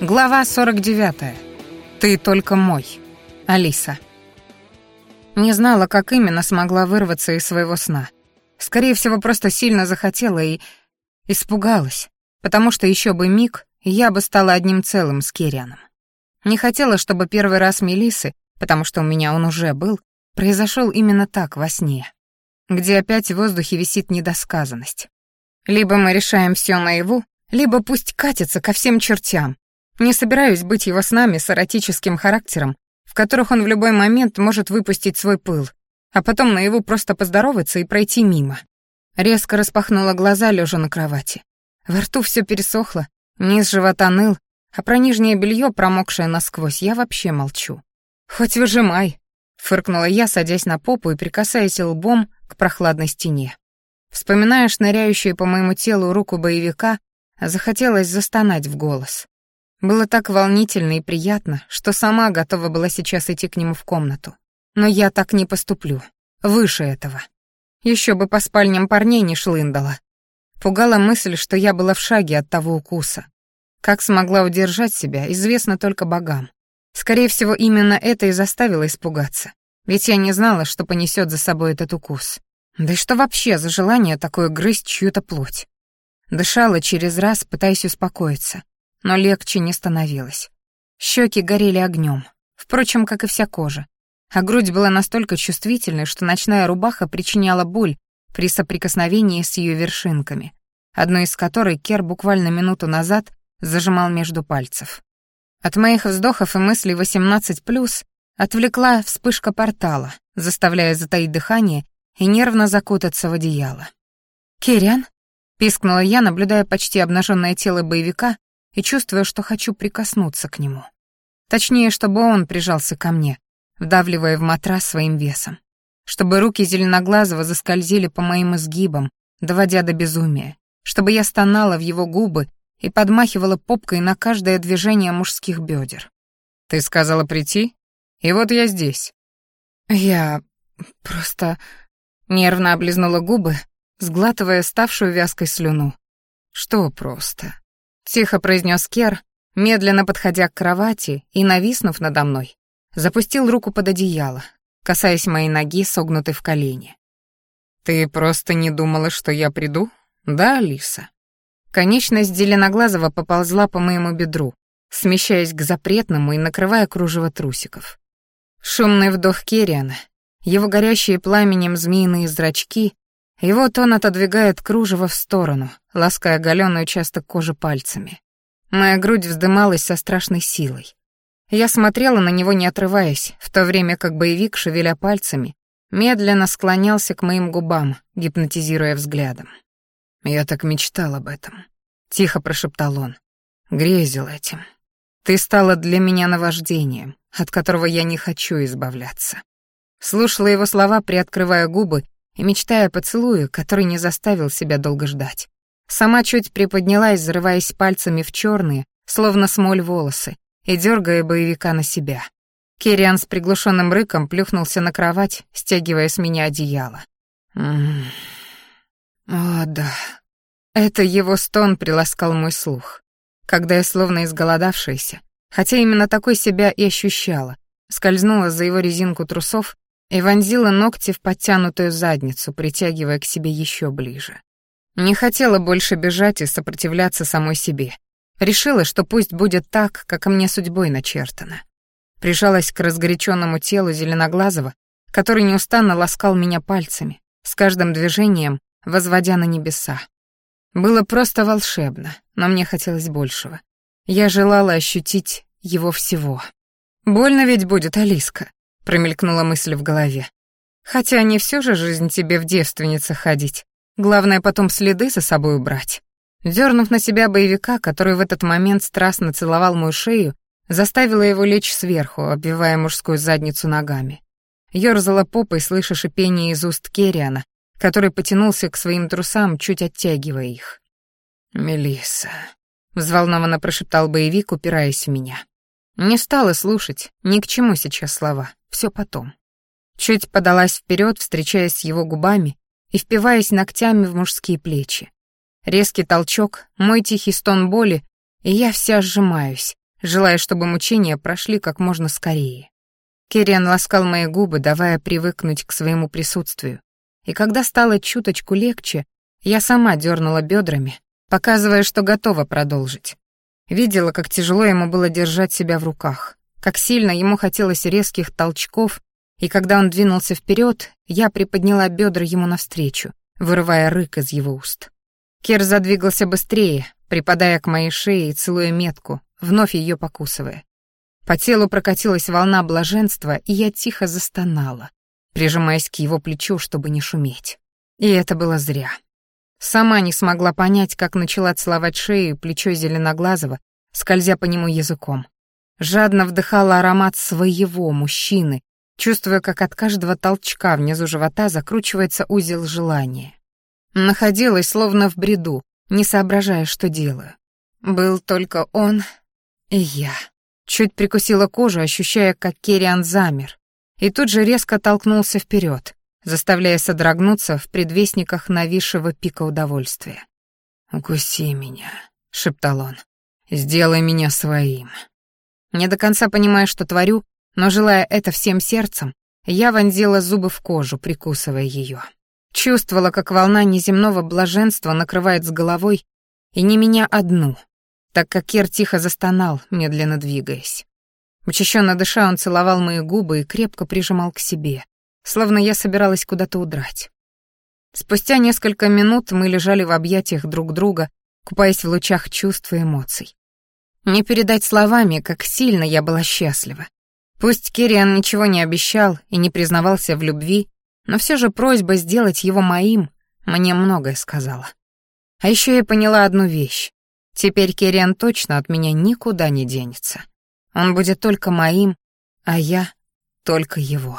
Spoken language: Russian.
Глава 49. Ты только мой. Алиса. Не знала, как именно смогла вырваться из своего сна. Скорее всего, просто сильно захотела и испугалась, потому что еще бы миг, я бы стала одним целым с Кирианом. Не хотела, чтобы первый раз Мелисы, потому что у меня он уже был, произошел именно так во сне, где опять в воздухе висит недосказанность. Либо мы решаем все наяву, либо пусть катится ко всем чертям, не собираюсь быть его с нами с эротическим характером, в которых он в любой момент может выпустить свой пыл, а потом на его просто поздороваться и пройти мимо. Резко распахнула глаза, лежа на кровати. Во рту все пересохло, низ живота ныл, а про нижнее белье, промокшее насквозь, я вообще молчу. «Хоть выжимай», — фыркнула я, садясь на попу и прикасаясь лбом к прохладной стене. Вспоминая шныряющую по моему телу руку боевика, захотелось застонать в голос. Было так волнительно и приятно, что сама готова была сейчас идти к нему в комнату. Но я так не поступлю. Выше этого. Еще бы по спальням парней не шлындала. Пугала мысль, что я была в шаге от того укуса. Как смогла удержать себя, известно только богам. Скорее всего, именно это и заставило испугаться. Ведь я не знала, что понесет за собой этот укус. Да и что вообще за желание такое грызть чью-то плоть? Дышала через раз, пытаясь успокоиться но легче не становилось. Щеки горели огнем, впрочем, как и вся кожа, а грудь была настолько чувствительной, что ночная рубаха причиняла боль при соприкосновении с ее вершинками, одной из которой Кер буквально минуту назад зажимал между пальцев. От моих вздохов и мыслей 18+, отвлекла вспышка портала, заставляя затаить дыхание и нервно закутаться в одеяло. «Кириан?» — пискнула я, наблюдая почти обнаженное тело боевика, и чувствую, что хочу прикоснуться к нему. Точнее, чтобы он прижался ко мне, вдавливая в матрас своим весом. Чтобы руки зеленоглазого заскользили по моим изгибам, доводя до безумия. Чтобы я стонала в его губы и подмахивала попкой на каждое движение мужских бедер. «Ты сказала прийти? И вот я здесь». «Я... просто...» Нервно облизнула губы, сглатывая ставшую вязкой слюну. «Что просто?» Тихо произнес Кер, медленно подходя к кровати и нависнув надо мной. Запустил руку под одеяло, касаясь моей ноги, согнутой в колени. «Ты просто не думала, что я приду? Да, Алиса?» Конечность зеленоглазого поползла по моему бедру, смещаясь к запретному и накрывая кружево трусиков. Шумный вдох Керриана, его горящие пламенем змеиные зрачки и вот он отодвигает кружево в сторону, лаская оголенный участок кожи пальцами. Моя грудь вздымалась со страшной силой. Я смотрела на него, не отрываясь, в то время как боевик, шевеля пальцами, медленно склонялся к моим губам, гипнотизируя взглядом. «Я так мечтал об этом», — тихо прошептал он. «Грезил этим. Ты стала для меня наваждением, от которого я не хочу избавляться». Слушала его слова, приоткрывая губы и мечтая о поцелую, который не заставил себя долго ждать. Сама чуть приподнялась, взрываясь пальцами в черные, словно смоль волосы, и дергая боевика на себя. Кириан с приглушенным рыком плюхнулся на кровать, стягивая с меня одеяло. М. О, да. Это его стон приласкал мой слух. Когда я словно изголодавшаяся, хотя именно такой себя и ощущала, скользнула за его резинку трусов и вонзила ногти в подтянутую задницу, притягивая к себе еще ближе. Не хотела больше бежать и сопротивляться самой себе. Решила, что пусть будет так, как мне судьбой начертано. Прижалась к разгоряченному телу зеленоглазого, который неустанно ласкал меня пальцами, с каждым движением возводя на небеса. Было просто волшебно, но мне хотелось большего. Я желала ощутить его всего. «Больно ведь будет, Алиска», промелькнула мысль в голове. Хотя не всю же жизнь тебе в девственницах ходить. Главное потом следы за собой убрать. Дернув на себя боевика, который в этот момент страстно целовал мою шею, заставила его лечь сверху, обвивая мужскую задницу ногами. Ёрзала попой, слыша шипение из уст Керриана, который потянулся к своим трусам, чуть оттягивая их. Мелиса, взволнованно прошептал боевик, упираясь в меня. Не стала слушать, ни к чему сейчас слова, все потом. Чуть подалась вперед, встречаясь с его губами и впиваясь ногтями в мужские плечи. Резкий толчок, мой тихий стон боли, и я вся сжимаюсь, желая, чтобы мучения прошли как можно скорее. Кириан ласкал мои губы, давая привыкнуть к своему присутствию. И когда стало чуточку легче, я сама дернула бедрами, показывая, что готова продолжить. Видела, как тяжело ему было держать себя в руках, как сильно ему хотелось резких толчков, и когда он двинулся вперед, я приподняла бедра ему навстречу, вырывая рык из его уст. Кер задвигался быстрее, припадая к моей шее и целуя метку, вновь ее покусывая. По телу прокатилась волна блаженства, и я тихо застонала, прижимаясь к его плечу, чтобы не шуметь. И это было зря. Сама не смогла понять, как начала целовать шею и плечо зеленоглазого, скользя по нему языком. Жадно вдыхала аромат своего мужчины, чувствуя, как от каждого толчка внизу живота закручивается узел желания. Находилась словно в бреду, не соображая, что делаю. Был только он и я. Чуть прикусила кожу, ощущая, как Керриан замер, и тут же резко толкнулся вперед, заставляя содрогнуться в предвестниках нависшего пика удовольствия. «Укуси меня», — шептал он. «Сделай меня своим». Не до конца понимая, что творю, но желая это всем сердцем, я вонзила зубы в кожу, прикусывая ее. Чувствовала, как волна неземного блаженства накрывает с головой, и не меня одну, так как Кир тихо застонал, медленно двигаясь. Учащенно дыша, он целовал мои губы и крепко прижимал к себе, словно я собиралась куда-то удрать. Спустя несколько минут мы лежали в объятиях друг друга, купаясь в лучах чувств и эмоций. Не передать словами, как сильно я была счастлива. Пусть Кириан ничего не обещал и не признавался в любви, но все же просьба сделать его моим мне многое сказала. А еще я поняла одну вещь. Теперь Кириан точно от меня никуда не денется. Он будет только моим, а я — только его.